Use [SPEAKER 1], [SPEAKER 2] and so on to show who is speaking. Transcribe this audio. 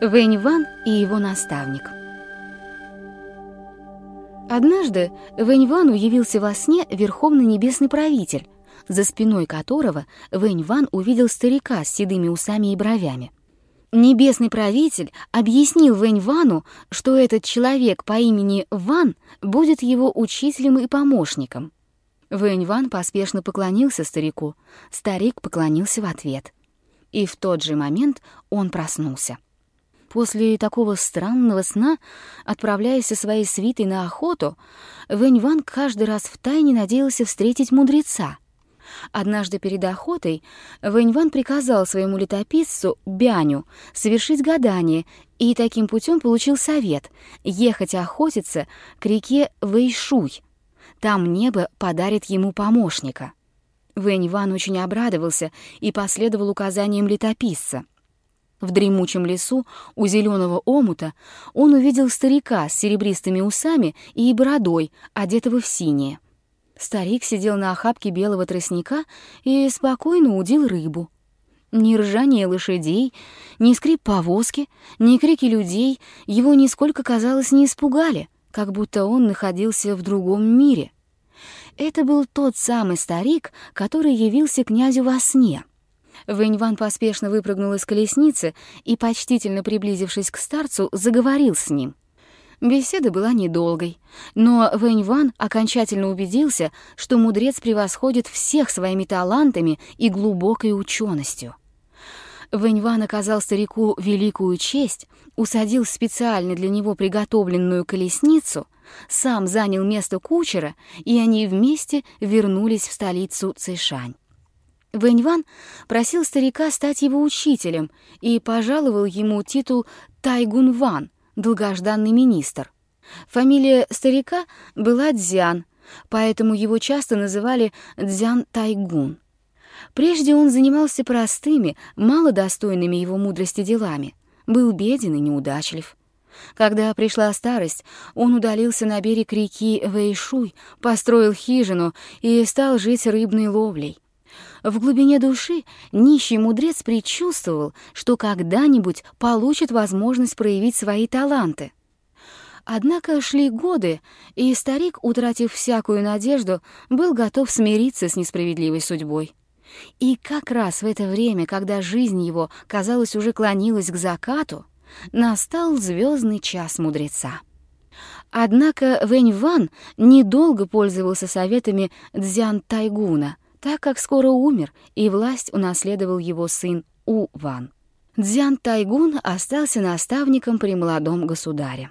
[SPEAKER 1] Вэнь Ван и его наставник. Однажды Вэнь Вану явился во сне верховный небесный правитель, за спиной которого Вэнь Ван увидел старика с седыми усами и бровями. Небесный правитель объяснил Вэнь Вану, что этот человек по имени Ван будет его учителем и помощником. Вэнь Ван поспешно поклонился старику, старик поклонился в ответ. И в тот же момент он проснулся. После такого странного сна, отправляясь со своей свитой на охоту, Вэнь Ван каждый раз втайне надеялся встретить мудреца. Однажды перед охотой Вэнь Ван приказал своему летописцу Бяню совершить гадание и таким путем получил совет ехать охотиться к реке Вэйшуй. Там небо подарит ему помощника. Вэнь Ван очень обрадовался и последовал указаниям летописца — в дремучем лесу у зеленого омута он увидел старика с серебристыми усами и бородой, одетого в синее. Старик сидел на охапке белого тростника и спокойно удил рыбу. Ни ржание лошадей, ни скрип повозки, ни крики людей его нисколько, казалось, не испугали, как будто он находился в другом мире. Это был тот самый старик, который явился князю во сне — Вэньван поспешно выпрыгнул из колесницы и, почтительно приблизившись к старцу, заговорил с ним. Беседа была недолгой, но Вэньван окончательно убедился, что мудрец превосходит всех своими талантами и глубокой ученостью. Вэньван оказал старику великую честь, усадил специально для него приготовленную колесницу, сам занял место кучера, и они вместе вернулись в столицу Цэшань. Вэньван просил старика стать его учителем и пожаловал ему титул Тайгунван, долгожданный министр. Фамилия старика была Дзян, поэтому его часто называли Дзян Тайгун. Прежде он занимался простыми, малодостойными его мудрости делами, был беден и неудачлив. Когда пришла старость, он удалился на берег реки Вэйшуй, построил хижину и стал жить рыбной ловлей. В глубине души нищий мудрец предчувствовал, что когда-нибудь получит возможность проявить свои таланты. Однако шли годы, и старик, утратив всякую надежду, был готов смириться с несправедливой судьбой. И как раз в это время, когда жизнь его, казалось, уже клонилась к закату, настал звездный час мудреца. Однако Вэнь Ван недолго пользовался советами Дзян Тайгуна — так как скоро умер, и власть унаследовал его сын У Ван. Дзян Тайгун остался наставником при молодом государе.